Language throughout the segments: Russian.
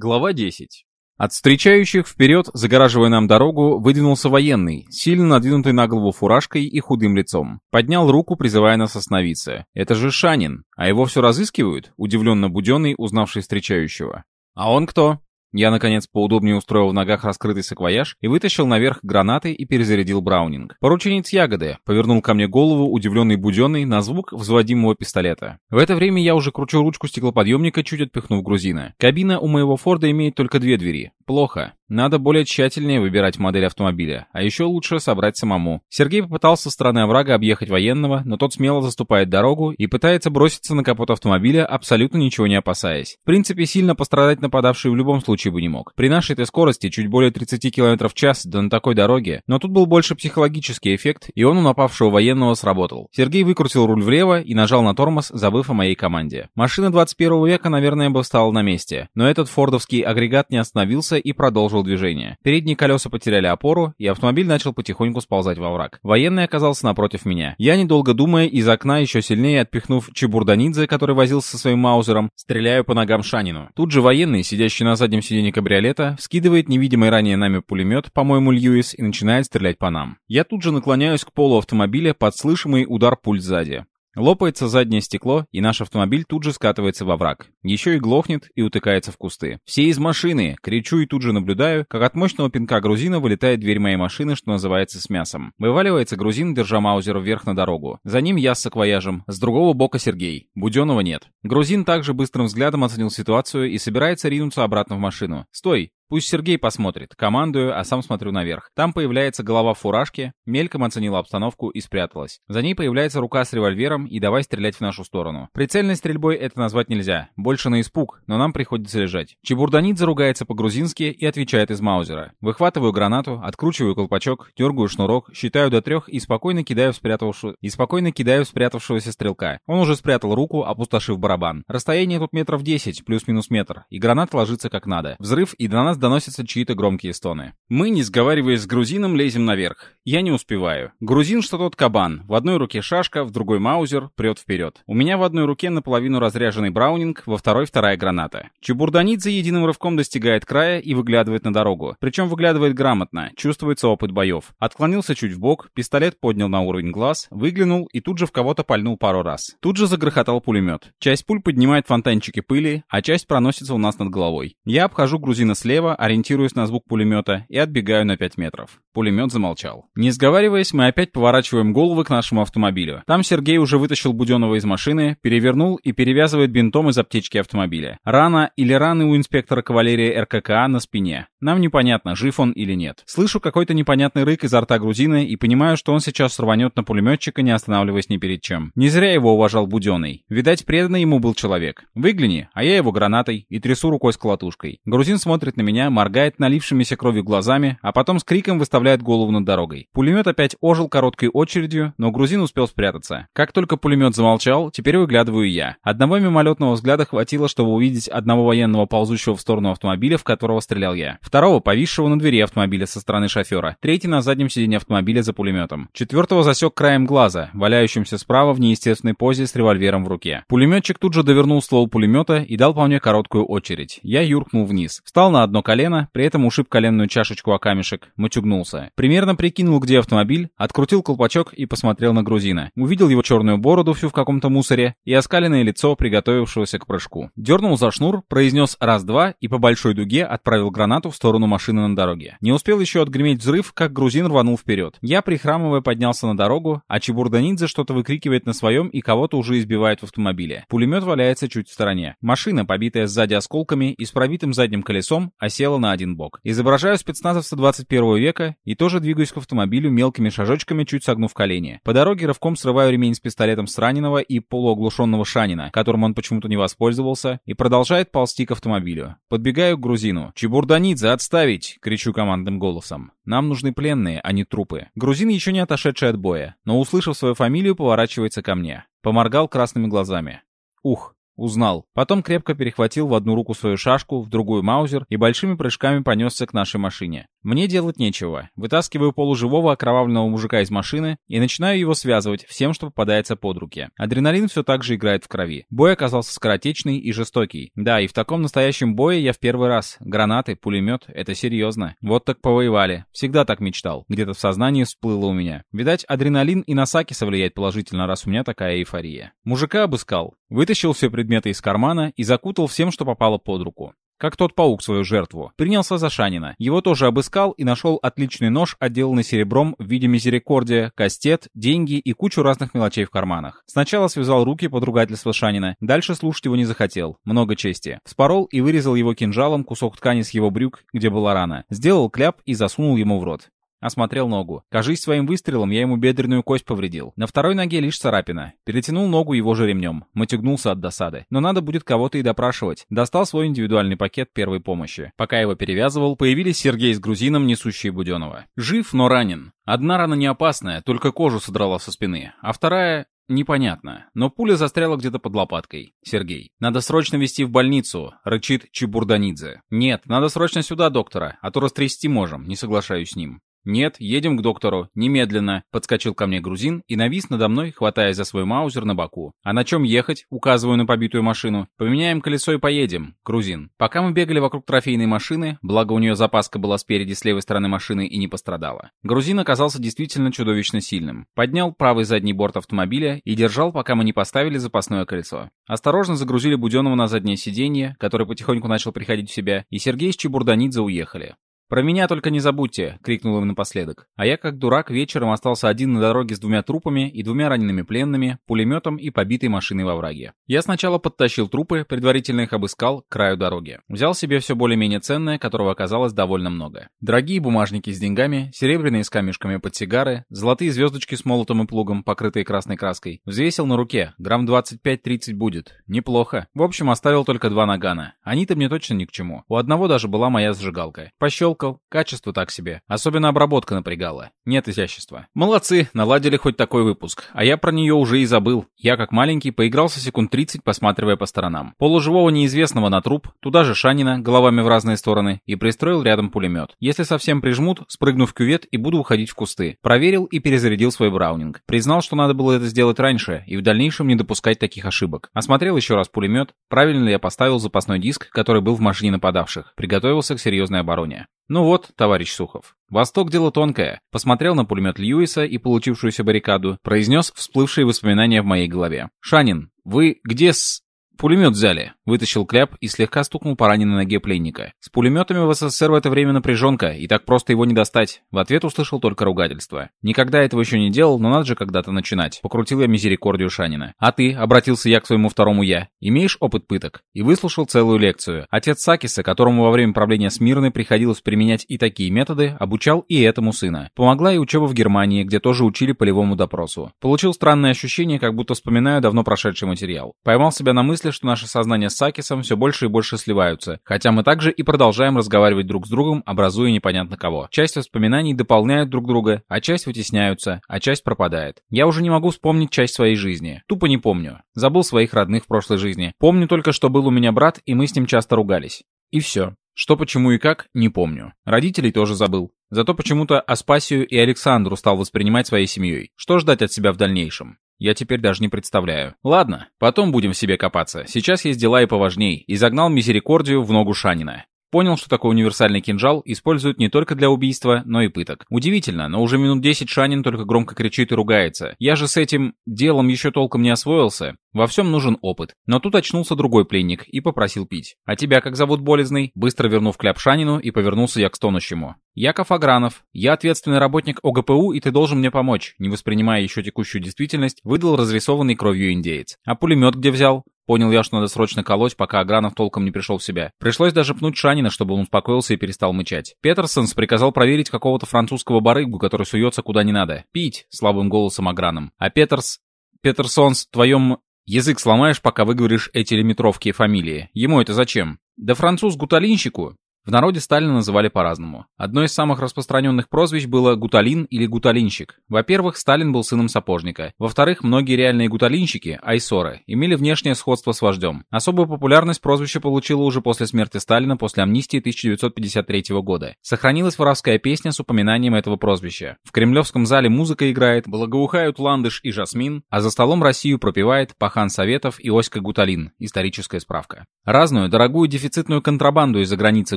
Глава 10. От встречающих вперед, загораживая нам дорогу, выдвинулся военный, сильно надвинутый на голову фуражкой и худым лицом. Поднял руку, призывая нас остановиться. Это же Шанин, а его все разыскивают, удивленно буденный, узнавший встречающего. «А он кто?» Я, наконец, поудобнее устроил в ногах раскрытый саквояж и вытащил наверх гранаты и перезарядил Браунинг. Порученец Ягоды повернул ко мне голову, удивленный буденный, на звук взводимого пистолета. В это время я уже кручу ручку стеклоподъемника, чуть отпихнув грузина. Кабина у моего Форда имеет только две двери. Плохо. Надо более тщательнее выбирать модель автомобиля, а еще лучше собрать самому. Сергей попытался со стороны оврага объехать военного, но тот смело заступает дорогу и пытается броситься на капот автомобиля, абсолютно ничего не опасаясь. В принципе, сильно пострадать нападавший в любом случае бы не мог. При нашей-то скорости чуть более 30 км в час, да на такой дороге, но тут был больше психологический эффект, и он у напавшего военного сработал. Сергей выкрутил руль влево и нажал на тормоз, забыв о моей команде. Машина 21 века, наверное, бы встала на месте, но этот фордовский агрегат не остановился и продолжил продолжил движение. Передние колеса потеряли опору, и автомобиль начал потихоньку сползать во враг. Военный оказался напротив меня. Я, недолго думая, из окна еще сильнее отпихнув Чебурданидзе, который возился со своим маузером, стреляю по ногам Шанину. Тут же военный, сидящий на заднем сиденье кабриолета, скидывает невидимый ранее нами пулемет, по-моему, Льюис, и начинает стрелять по нам. Я тут же наклоняюсь к полу автомобиля под слышимый удар пуль сзади. Лопается заднее стекло, и наш автомобиль тут же скатывается во враг. Еще и глохнет и утыкается в кусты. «Все из машины!» Кричу и тут же наблюдаю, как от мощного пинка грузина вылетает дверь моей машины, что называется, с мясом. Вываливается грузин, держа маузер вверх на дорогу. За ним я с саквояжем. С другого бока Сергей. Буденного нет. Грузин также быстрым взглядом оценил ситуацию и собирается ринуться обратно в машину. «Стой! Пусть Сергей посмотрит. Командую, а сам смотрю наверх. Там появляется голова в фуражке, мельком оценила обстановку и спряталась. За ней появляется рука с револьвером и давай стрелять в нашу сторону. Прицельной стрельбой это назвать нельзя. Больше на испуг, но нам приходится лежать. Чебурданит заругается по-грузински и отвечает из маузера. Выхватываю гранату, откручиваю колпачок, дергаю шнурок, считаю до трех и спокойно кидаю в спрятавшую... и спокойно кидаю в спрятавшегося стрелка. Он уже спрятал руку, опустошив барабан. Расстояние тут метров 10, плюс-минус метр, и граната ложится как надо. Взрыв, и до нас доносятся чьи-то громкие стоны. Мы, не сговариваясь с грузином, лезем наверх. Я не успеваю. Грузин, что тот кабан. В одной руке шашка, в другой маузер, прет вперед. У меня в одной руке наполовину разряженный браунинг, во второй вторая граната. Чебурданидзе единым рывком достигает края и выглядывает на дорогу. Причем выглядывает грамотно, чувствуется опыт боев. Отклонился чуть в бок, пистолет поднял на уровень глаз, выглянул и тут же в кого-то пальнул пару раз. Тут же загрохотал пулемет. Часть пуль поднимает фонтанчики пыли, а часть проносится у нас над головой. Я обхожу грузина слева, ориентируясь на звук пулемета и отбегаю на 5 метров. Пулемет замолчал. Не сговариваясь, мы опять поворачиваем головы к нашему автомобилю. Там Сергей уже вытащил Буденного из машины, перевернул и перевязывает бинтом из аптечки автомобиля. Рана или раны у инспектора кавалерии РККА на спине. Нам непонятно, жив он или нет. Слышу какой-то непонятный рык изо рта грузина и понимаю, что он сейчас рванет на пулеметчика, не останавливаясь ни перед чем. Не зря его уважал Буденный. Видать, преданный ему был человек. Выгляни, а я его гранатой и трясу рукой с колотушкой. Грузин смотрит на меня, моргает налившимися кровью глазами, а потом с криком выставляет голову над дорогой. Пулемет опять ожил короткой очередью, но грузин успел спрятаться. Как только пулемет замолчал, теперь выглядываю я. Одного мимолетного взгляда хватило, чтобы увидеть одного военного, ползущего в сторону автомобиля, в которого стрелял я. Второго, повисшего на двери автомобиля со стороны шофера. Третий на заднем сиденье автомобиля за пулеметом. Четвертого засек краем глаза, валяющимся справа в неестественной позе с револьвером в руке. Пулеметчик тут же довернул ствол пулемета и дал по мне короткую очередь. Я юркнул вниз. Встал на одно колено, при этом ушиб коленную чашечку о камешек, мочугнулся. Примерно прикинул, где автомобиль, открутил колпачок и посмотрел на грузина. Увидел его черную бороду всю в каком-то мусоре и оскаленное лицо, приготовившегося к прыжку. Дернул за шнур, произнес раз-два и по большой дуге отправил гранату в сторону машины на дороге. Не успел еще отгреметь взрыв, как грузин рванул вперед. Я, прихрамывая, поднялся на дорогу, а Чебурданидзе что-то выкрикивает на своем и кого-то уже избивает в автомобиле. Пулемет валяется чуть в стороне. Машина, побитая сзади осколками и с пробитым задним колесом, осела на один бок. Изображаю спецназовца 21 века и тоже двигаюсь к автомобилю мелкими шажочками, чуть согнув колени. По дороге рывком срываю ремень с пистолетом с раненого и полуоглушенного Шанина, которым он почему-то не воспользовался, и продолжает ползти к автомобилю. Подбегаю к грузину. «Чебурданидзе, отставить!» — кричу командным голосом. «Нам нужны пленные, а не трупы». Грузин еще не отошедший от боя, но, услышав свою фамилию, поворачивается ко мне. Поморгал красными глазами. Ух, Узнал. Потом крепко перехватил в одну руку свою шашку, в другую маузер и большими прыжками понесся к нашей машине. Мне делать нечего. Вытаскиваю полуживого окровавленного мужика из машины и начинаю его связывать всем, что попадается под руки. Адреналин все так же играет в крови. Бой оказался скоротечный и жестокий. Да, и в таком настоящем бое я в первый раз. Гранаты, пулемет — это серьезно. Вот так повоевали. Всегда так мечтал. Где-то в сознании всплыло у меня. Видать, адреналин и на Сакиса влияет положительно, раз у меня такая эйфория. Мужика обыскал. Вытащил все предметы из кармана и закутал всем, что попало под руку как тот паук свою жертву. Принялся за Шанина. Его тоже обыскал и нашел отличный нож, отделанный серебром в виде мизерикордия, кастет, деньги и кучу разных мелочей в карманах. Сначала связал руки под ругательство Шанина, дальше слушать его не захотел. Много чести. Спорол и вырезал его кинжалом кусок ткани с его брюк, где была рана. Сделал кляп и засунул ему в рот. Осмотрел ногу. Кажись, своим выстрелом я ему бедренную кость повредил. На второй ноге лишь царапина. Перетянул ногу его же ремнем. Матюгнулся от досады. Но надо будет кого-то и допрашивать. Достал свой индивидуальный пакет первой помощи. Пока его перевязывал, появились Сергей с грузином, несущие Буденова. Жив, но ранен. Одна рана не опасная, только кожу содрала со спины. А вторая Непонятно, но пуля застряла где-то под лопаткой. Сергей. Надо срочно везти в больницу, рычит Чебурданидзе. Нет, надо срочно сюда, доктора, а то растрясти можем, не соглашаюсь с ним. «Нет, едем к доктору. Немедленно!» Подскочил ко мне грузин и навис надо мной, хватая за свой маузер на боку. «А на чем ехать?» Указываю на побитую машину. «Поменяем колесо и поедем». Грузин. Пока мы бегали вокруг трофейной машины, благо у нее запаска была спереди с левой стороны машины и не пострадала. Грузин оказался действительно чудовищно сильным. Поднял правый задний борт автомобиля и держал, пока мы не поставили запасное колесо. Осторожно загрузили Буденного на заднее сиденье, который потихоньку начал приходить в себя, и Сергей с Чебурданидзе уехали. «Про меня только не забудьте!» — крикнул им напоследок. А я, как дурак, вечером остался один на дороге с двумя трупами и двумя ранеными пленными, пулеметом и побитой машиной во враге. Я сначала подтащил трупы, предварительно их обыскал к краю дороги. Взял себе все более-менее ценное, которого оказалось довольно много. Дорогие бумажники с деньгами, серебряные с камешками под сигары, золотые звездочки с молотом и плугом, покрытые красной краской. Взвесил на руке, грамм 25-30 будет. Неплохо. В общем, оставил только два нагана. Они-то мне точно ни к чему. У одного даже была моя зажигалка. Пощел Щелкал. Качество так себе. Особенно обработка напрягала. Нет изящества. Молодцы, наладили хоть такой выпуск. А я про нее уже и забыл. Я, как маленький, поигрался секунд 30, посматривая по сторонам. Полуживого неизвестного на труп, туда же Шанина, головами в разные стороны, и пристроил рядом пулемет. Если совсем прижмут, спрыгну в кювет и буду уходить в кусты. Проверил и перезарядил свой браунинг. Признал, что надо было это сделать раньше, и в дальнейшем не допускать таких ошибок. Осмотрел еще раз пулемет, правильно ли я поставил запасной диск, который был в машине нападавших. Приготовился к серьезной обороне. Ну вот, товарищ Сухов. Восток дело тонкое. Посмотрел на пулемет Льюиса и получившуюся баррикаду, произнес всплывшие воспоминания в моей голове. «Шанин, вы где с...» «Пулемет взяли», — вытащил кляп и слегка стукнул по раненой ноге пленника. «С пулеметами в СССР в это время напряженка, и так просто его не достать». В ответ услышал только ругательство. «Никогда этого еще не делал, но надо же когда-то начинать». Покрутил я мизерикордию Шанина. «А ты?» — обратился я к своему второму «я». «Имеешь опыт пыток?» И выслушал целую лекцию. Отец Сакиса, которому во время правления Смирны приходилось применять и такие методы, обучал и этому сына. Помогла и учеба в Германии, где тоже учили полевому допросу. Получил странное ощущение, как будто вспоминаю давно прошедший материал. Поймал себя на мысли, мысли, что наши сознания с Сакисом все больше и больше сливаются, хотя мы также и продолжаем разговаривать друг с другом, образуя непонятно кого. Часть воспоминаний дополняют друг друга, а часть вытесняются, а часть пропадает. Я уже не могу вспомнить часть своей жизни. Тупо не помню. Забыл своих родных в прошлой жизни. Помню только, что был у меня брат, и мы с ним часто ругались. И все. Что, почему и как, не помню. Родителей тоже забыл. Зато почему-то Аспасию и Александру стал воспринимать своей семьей. Что ждать от себя в дальнейшем? Я теперь даже не представляю. Ладно, потом будем в себе копаться. Сейчас есть дела и поважней. И загнал мизерикордию в ногу Шанина. Понял, что такой универсальный кинжал используют не только для убийства, но и пыток. Удивительно, но уже минут 10 Шанин только громко кричит и ругается. Я же с этим делом еще толком не освоился. Во всем нужен опыт. Но тут очнулся другой пленник и попросил пить. «А тебя как зовут, болезный?» Быстро вернув кляп Шанину и повернулся я к стонущему. «Яков Агранов. Я ответственный работник ОГПУ, и ты должен мне помочь», не воспринимая еще текущую действительность, выдал разрисованный кровью индеец. «А пулемет где взял?» Понял я, что надо срочно колоть, пока Агранов толком не пришел в себя. Пришлось даже пнуть Шанина, чтобы он успокоился и перестал мычать. Петерсонс приказал проверить какого-то французского барыгу, который суется куда не надо. «Пить!» — слабым голосом Аграном. А Петерс... Петерсонс, твоем... Язык сломаешь, пока выговоришь эти лимитровки фамилии. Ему это зачем? Да француз-гуталинщику В народе Сталина называли по-разному. Одно из самых распространенных прозвищ было «гуталин» или «гуталинщик». Во-первых, Сталин был сыном сапожника. Во-вторых, многие реальные гуталинщики, айсоры, имели внешнее сходство с вождем. Особую популярность прозвище получило уже после смерти Сталина после амнистии 1953 года. Сохранилась воровская песня с упоминанием этого прозвища. В кремлевском зале музыка играет, благоухают ландыш и жасмин, а за столом Россию пропевает Пахан Советов и Оська Гуталин. Историческая справка. Разную, дорогую дефицитную контрабанду из-за границы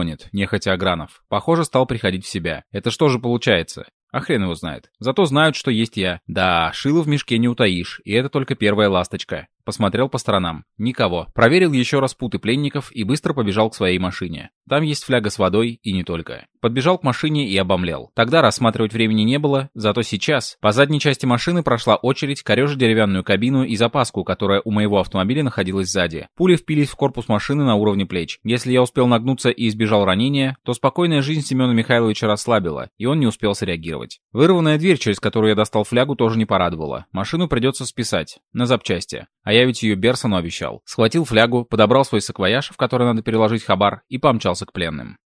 гонит, нехотя Агранов. Похоже, стал приходить в себя. Это что же получается? А хрен его знает. Зато знают, что есть я. Да, шило в мешке не утаишь, и это только первая ласточка. Посмотрел по сторонам. Никого. Проверил еще раз путы пленников и быстро побежал к своей машине. Там есть фляга с водой и не только. Подбежал к машине и обомлел. Тогда рассматривать времени не было, зато сейчас по задней части машины прошла очередь, корежа деревянную кабину и запаску, которая у моего автомобиля находилась сзади. Пули впились в корпус машины на уровне плеч. Если я успел нагнуться и избежал ранения, то спокойная жизнь Семена Михайловича расслабила, и он не успел среагировать. Вырванная дверь, через которую я достал флягу, тоже не порадовала. Машину придется списать. На запчасти. А я ведь ее Берсону обещал. Схватил флягу, подобрал свой саквояж, в который надо переложить хабар, и помчался к пленным.